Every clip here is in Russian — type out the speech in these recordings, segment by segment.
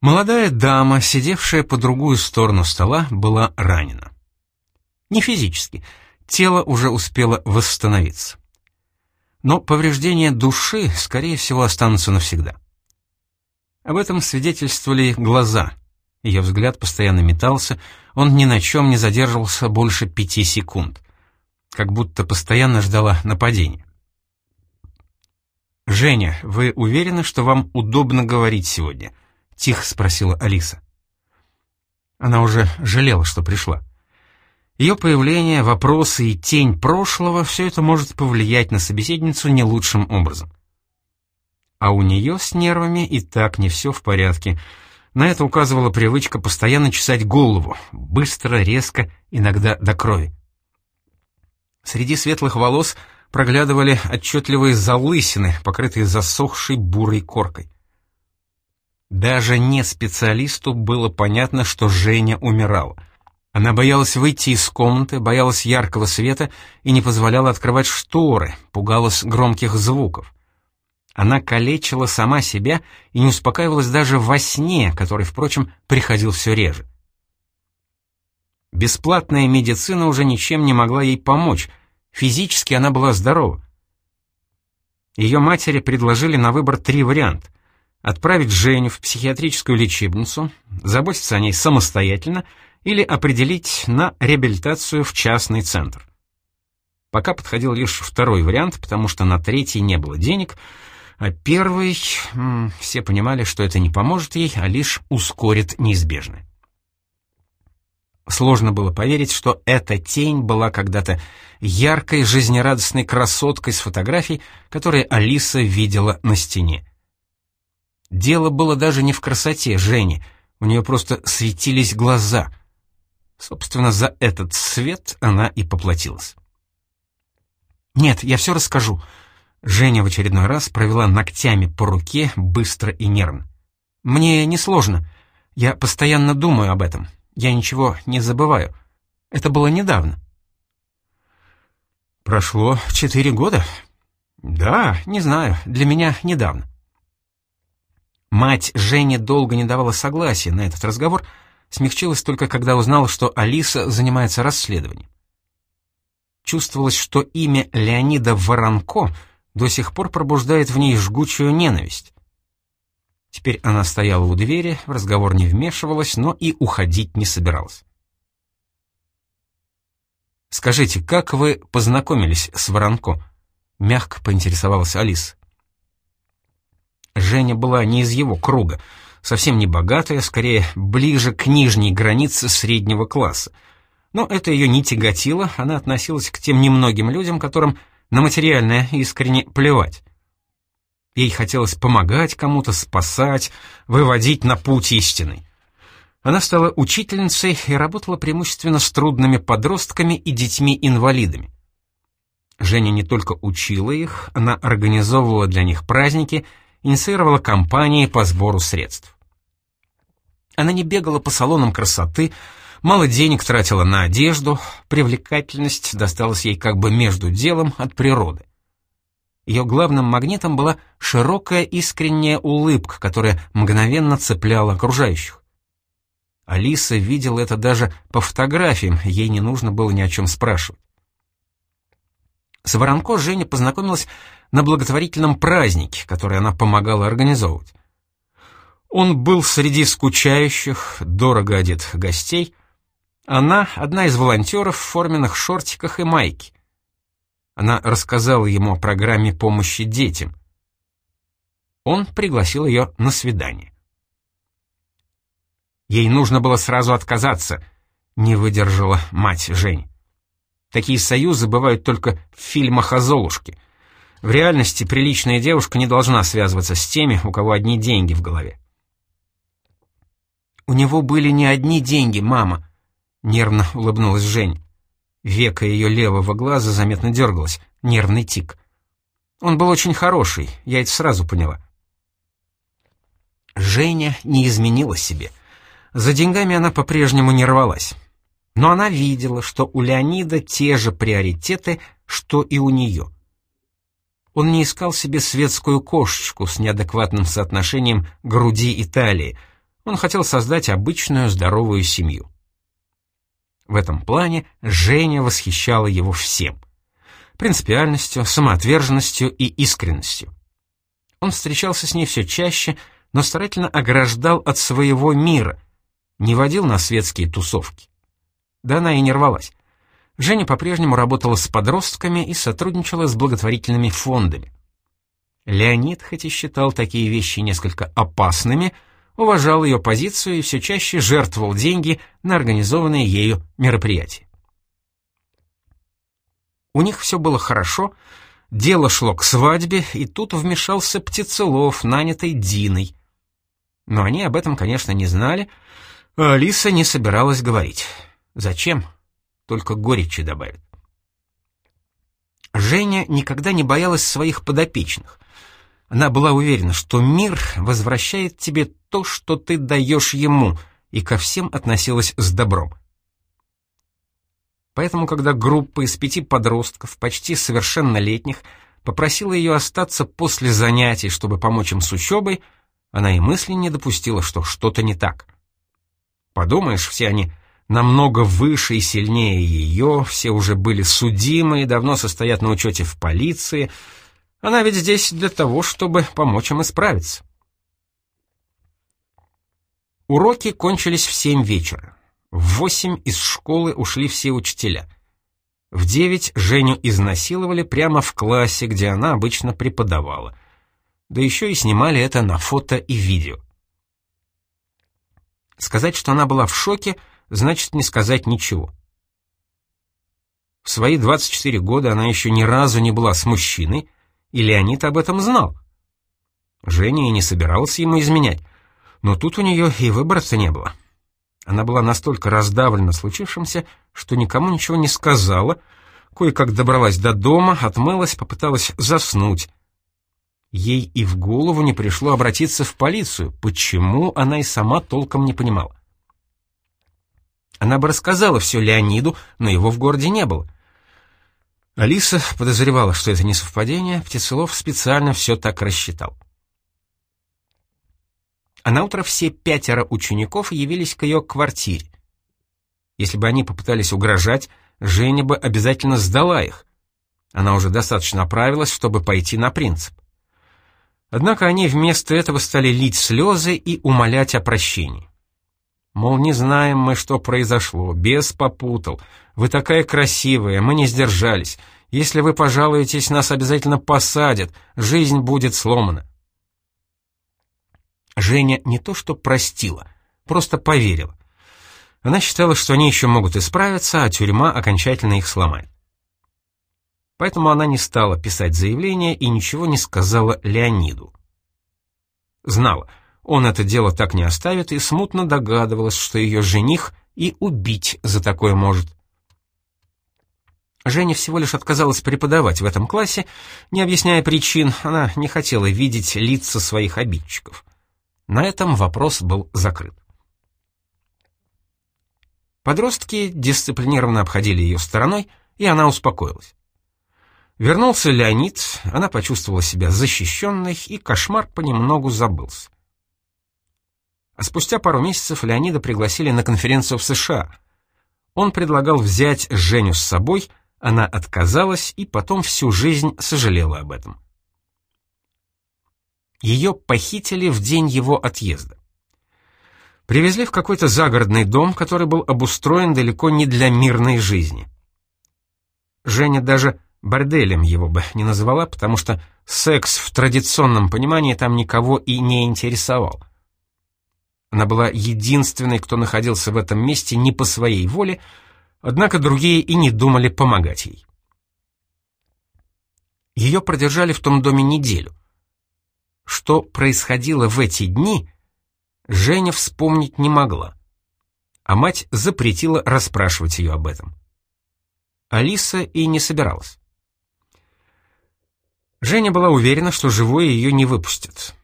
Молодая дама, сидевшая по другую сторону стола, была ранена. Не физически, тело уже успело восстановиться. Но повреждения души, скорее всего, останутся навсегда. Об этом свидетельствовали глаза. Ее взгляд постоянно метался, он ни на чем не задерживался больше пяти секунд, как будто постоянно ждала нападения. «Женя, вы уверены, что вам удобно говорить сегодня?» — тихо спросила Алиса. Она уже жалела, что пришла. Ее появление, вопросы и тень прошлого — все это может повлиять на собеседницу не лучшим образом. А у нее с нервами и так не все в порядке. На это указывала привычка постоянно чесать голову, быстро, резко, иногда до крови. Среди светлых волос проглядывали отчетливые залысины, покрытые засохшей бурой коркой. Даже не специалисту было понятно, что Женя умирала. Она боялась выйти из комнаты, боялась яркого света и не позволяла открывать шторы, пугалась громких звуков. Она калечила сама себя и не успокаивалась даже во сне, который, впрочем, приходил все реже. Бесплатная медицина уже ничем не могла ей помочь, физически она была здорова. Ее матери предложили на выбор три варианта отправить Женю в психиатрическую лечебницу, заботиться о ней самостоятельно или определить на реабилитацию в частный центр. Пока подходил лишь второй вариант, потому что на третий не было денег, а первый... Все понимали, что это не поможет ей, а лишь ускорит неизбежное. Сложно было поверить, что эта тень была когда-то яркой, жизнерадостной красоткой с фотографий, которые Алиса видела на стене. Дело было даже не в красоте Жени, у нее просто светились глаза. Собственно, за этот свет она и поплатилась. «Нет, я все расскажу». Женя в очередной раз провела ногтями по руке быстро и нервно. «Мне несложно. Я постоянно думаю об этом. Я ничего не забываю. Это было недавно». «Прошло четыре года?» «Да, не знаю. Для меня недавно». Мать Жени долго не давала согласия на этот разговор, смягчилась только когда узнала, что Алиса занимается расследованием. Чувствовалось, что имя Леонида Воронко до сих пор пробуждает в ней жгучую ненависть. Теперь она стояла у двери, в разговор не вмешивалась, но и уходить не собиралась. «Скажите, как вы познакомились с Воронко?» — мягко поинтересовалась Алиса. Женя была не из его круга, совсем не богатая, скорее ближе к нижней границе среднего класса. Но это ее не тяготило, она относилась к тем немногим людям, которым на материальное искренне плевать. Ей хотелось помогать кому-то, спасать, выводить на путь истины. Она стала учительницей и работала преимущественно с трудными подростками и детьми-инвалидами. Женя не только учила их, она организовывала для них праздники — инициировала кампании по сбору средств. Она не бегала по салонам красоты, мало денег тратила на одежду, привлекательность досталась ей как бы между делом от природы. Ее главным магнитом была широкая искренняя улыбка, которая мгновенно цепляла окружающих. Алиса видела это даже по фотографиям, ей не нужно было ни о чем спрашивать. С Воронко Женя познакомилась на благотворительном празднике, который она помогала организовывать. Он был среди скучающих, дорого одетых гостей. Она — одна из волонтеров в форменных шортиках и майке. Она рассказала ему о программе помощи детям. Он пригласил ее на свидание. Ей нужно было сразу отказаться, не выдержала мать Жень. Такие союзы бывают только в фильмах о Золушке — в реальности приличная девушка не должна связываться с теми, у кого одни деньги в голове. «У него были не одни деньги, мама», — нервно улыбнулась Жень. Века ее левого глаза заметно дергалось, нервный тик. Он был очень хороший, я это сразу поняла. Женя не изменила себе. За деньгами она по-прежнему не рвалась. Но она видела, что у Леонида те же приоритеты, что и у нее — он не искал себе светскую кошечку с неадекватным соотношением груди и талии. Он хотел создать обычную здоровую семью. В этом плане Женя восхищала его всем. Принципиальностью, самоотверженностью и искренностью. Он встречался с ней все чаще, но старательно ограждал от своего мира, не водил на светские тусовки. Да она и не рвалась. Женя по-прежнему работала с подростками и сотрудничала с благотворительными фондами. Леонид, хоть и считал такие вещи несколько опасными, уважал ее позицию и все чаще жертвовал деньги на организованные ею мероприятия. У них все было хорошо, дело шло к свадьбе, и тут вмешался Птицелов, нанятый Диной. Но они об этом, конечно, не знали, а Алиса не собиралась говорить. Зачем? Только горечи добавит. Женя никогда не боялась своих подопечных. Она была уверена, что мир возвращает тебе то, что ты даешь ему, и ко всем относилась с добром. Поэтому, когда группа из пяти подростков, почти совершеннолетних, попросила ее остаться после занятий, чтобы помочь им с учебой, она и мысли не допустила, что что-то не так. Подумаешь, все они намного выше и сильнее ее, все уже были судимы и давно состоят на учете в полиции — она ведь здесь для того, чтобы помочь им исправиться. Уроки кончились в семь вечера. В восемь из школы ушли все учителя. В девять Женю изнасиловали прямо в классе, где она обычно преподавала. Да еще и снимали это на фото и видео. Сказать, что она была в шоке, значит не сказать ничего. В свои 24 года она еще ни разу не была с мужчиной, и Леонид об этом знал. Женя и не собирался ему изменять, но тут у нее и выбора-то не было. Она была настолько раздавлена случившимся, что никому ничего не сказала, кое-как добралась до дома, отмылась, попыталась заснуть. Ей и в голову не пришло обратиться в полицию, почему она и сама толком не понимала. Она бы рассказала все Леониду, но его в городе не было — Алиса подозревала, что это не совпадение, Птицелов специально все так рассчитал. А на утро все пятеро учеников явились к ее квартире. Если бы они попытались угрожать, Женя бы обязательно сдала их. Она уже достаточно оправилась, чтобы пойти на принцип. Однако они вместо этого стали лить слезы и умолять о прощении. Мол, не знаем мы, что произошло, бес попутал. Вы такая красивая, мы не сдержались. Если вы пожалуетесь, нас обязательно посадят, жизнь будет сломана. Женя не то что простила, просто поверила. Она считала, что они еще могут исправиться, а тюрьма окончательно их сломает. Поэтому она не стала писать заявление и ничего не сказала Леониду. Знала — он это дело так не оставит и смутно догадывалась, что ее жених и убить за такое может. Женя всего лишь отказалась преподавать в этом классе, не объясняя причин, она не хотела видеть лица своих обидчиков. На этом вопрос был закрыт. Подростки дисциплинированно обходили ее стороной, и она успокоилась. Вернулся Леонид, она почувствовала себя защищенной, и кошмар понемногу забылся. А спустя пару месяцев Леонида пригласили на конференцию в США. Он предлагал взять Женю с собой, она отказалась и потом всю жизнь сожалела об этом. Ее похитили в день его отъезда. Привезли в какой-то загородный дом, который был обустроен далеко не для мирной жизни. Женя даже борделем его бы не назвала, потому что секс в традиционном понимании там никого и не интересовал. Она была единственной, кто находился в этом месте не по своей воле, однако другие и не думали помогать ей. Ее продержали в том доме неделю. Что происходило в эти дни, Женя вспомнить не могла, а мать запретила расспрашивать ее об этом. Алиса и не собиралась. Женя была уверена, что живое ее не выпустят.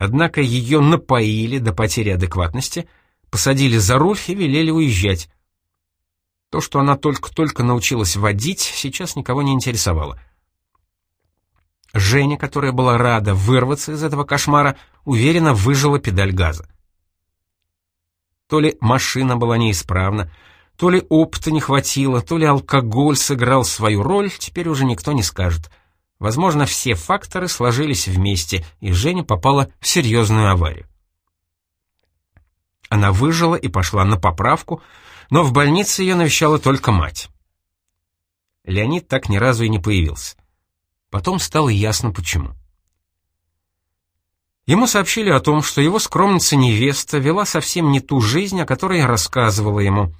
Однако ее напоили до потери адекватности, посадили за руль и велели уезжать. То, что она только-только научилась водить, сейчас никого не интересовало. Женя, которая была рада вырваться из этого кошмара, уверенно выжила педаль газа. То ли машина была неисправна, то ли опыта не хватило, то ли алкоголь сыграл свою роль, теперь уже никто не скажет. Возможно, все факторы сложились вместе, и Женя попала в серьезную аварию. Она выжила и пошла на поправку, но в больнице ее навещала только мать. Леонид так ни разу и не появился. Потом стало ясно почему. Ему сообщили о том, что его скромница-невеста вела совсем не ту жизнь, о которой рассказывала ему.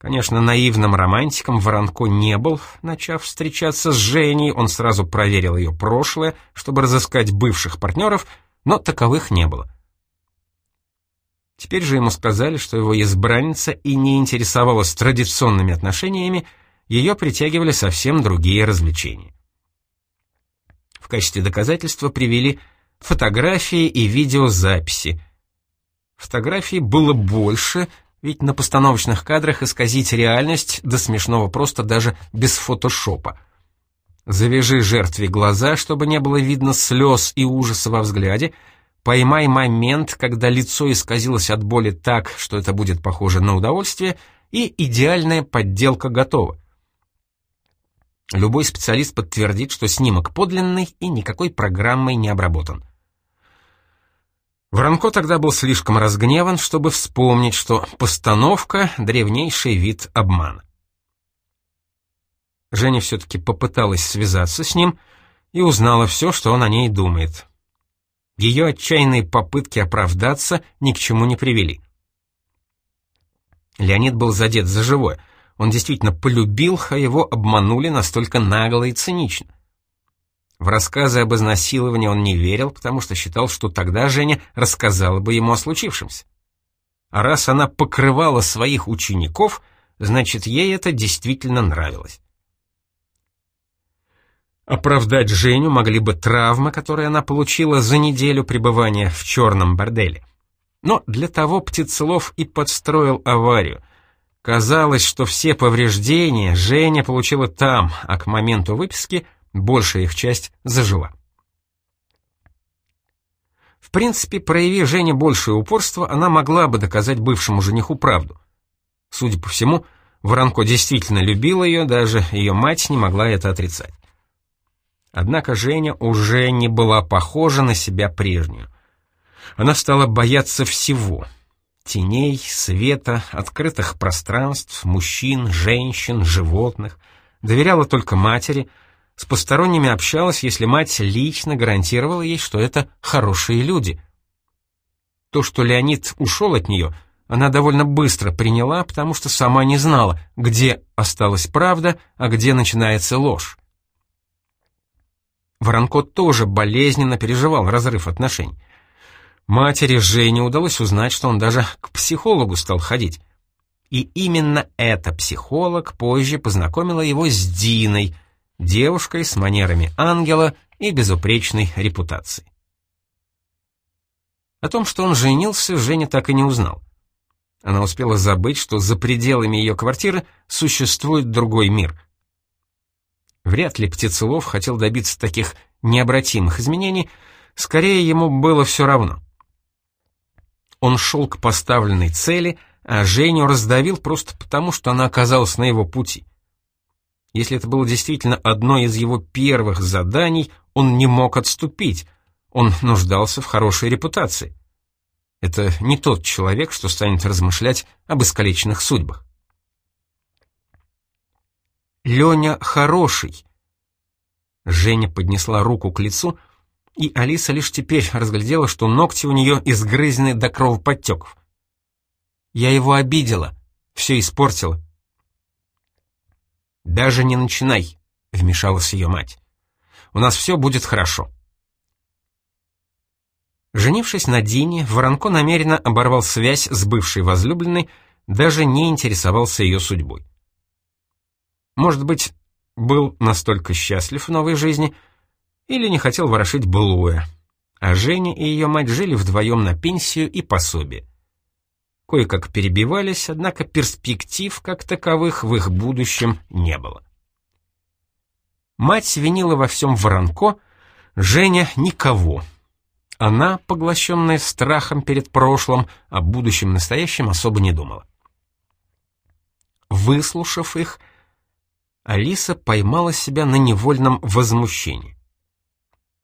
Конечно, наивным романтиком Воронко не был. Начав встречаться с Женей, он сразу проверил ее прошлое, чтобы разыскать бывших партнеров, но таковых не было. Теперь же ему сказали, что его избранница и не интересовалась традиционными отношениями, ее притягивали совсем другие развлечения. В качестве доказательства привели фотографии и видеозаписи. Фотографий было больше, ведь на постановочных кадрах исказить реальность до смешного просто даже без фотошопа. Завяжи жертве глаза, чтобы не было видно слез и ужаса во взгляде, поймай момент, когда лицо исказилось от боли так, что это будет похоже на удовольствие, и идеальная подделка готова. Любой специалист подтвердит, что снимок подлинный и никакой программой не обработан. Воронко тогда был слишком разгневан, чтобы вспомнить, что постановка — древнейший вид обмана. Женя все-таки попыталась связаться с ним и узнала все, что он о ней думает. Ее отчаянные попытки оправдаться ни к чему не привели. Леонид был задет за живое — он действительно полюбил, а его обманули настолько нагло и цинично. В рассказы об изнасиловании он не верил, потому что считал, что тогда Женя рассказала бы ему о случившемся. А раз она покрывала своих учеников, значит, ей это действительно нравилось. Оправдать Женю могли бы травмы, которые она получила за неделю пребывания в черном борделе. Но для того Птицелов и подстроил аварию, Казалось, что все повреждения Женя получила там, а к моменту выписки большая их часть зажила. В принципе, прояви Женя большее упорство, она могла бы доказать бывшему жениху правду. Судя по всему, Воронко действительно любил ее, даже ее мать не могла это отрицать. Однако Женя уже не была похожа на себя прежнюю. Она стала бояться всего — Теней, света, открытых пространств, мужчин, женщин, животных. Доверяла только матери. С посторонними общалась, если мать лично гарантировала ей, что это хорошие люди. То, что Леонид ушел от нее, она довольно быстро приняла, потому что сама не знала, где осталась правда, а где начинается ложь. Воронко тоже болезненно переживал разрыв отношений. Матери Жене удалось узнать, что он даже к психологу стал ходить. И именно эта психолог позже познакомила его с Диной, девушкой с манерами ангела и безупречной репутацией. О том, что он женился, Женя так и не узнал. Она успела забыть, что за пределами ее квартиры существует другой мир. Вряд ли Птицелов хотел добиться таких необратимых изменений, скорее ему было все равно — он шел к поставленной цели, а Женю раздавил просто потому, что она оказалась на его пути. Если это было действительно одно из его первых заданий, он не мог отступить, он нуждался в хорошей репутации. Это не тот человек, что станет размышлять об искалеченных судьбах. «Леня хороший!» Женя поднесла руку к лицу, и Алиса лишь теперь разглядела, что ногти у нее изгрызены до кровоподтеков. «Я его обидела, все испортила». «Даже не начинай», — вмешалась ее мать. «У нас все будет хорошо». Женившись на Дине, Воронко намеренно оборвал связь с бывшей возлюбленной, даже не интересовался ее судьбой. Может быть, был настолько счастлив в новой жизни, или не хотел ворошить былое. А Женя и ее мать жили вдвоем на пенсию и пособие. Кое-как перебивались, однако перспектив как таковых в их будущем не было. Мать винила во всем Воронко, Женя — никого. она, поглощенная страхом перед прошлым, о будущем настоящем особо не думала. Выслушав их, Алиса поймала себя на невольном возмущении.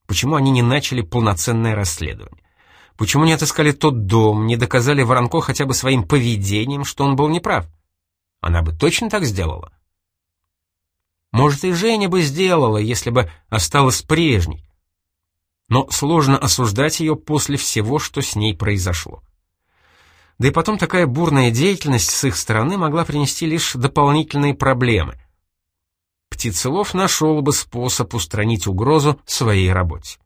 Почему они не начали полноценное расследование? Почему не отыскали тот дом, не доказали Воронко хотя бы своим поведением, что он был неправ? Она бы точно так сделала. Может, и Женя бы сделала, если бы осталась прежней. Но сложно осуждать ее после всего, что с ней произошло. Да и потом такая бурная деятельность с их стороны могла принести лишь дополнительные проблемы. Птицелов нашел бы способ устранить угрозу своей работе.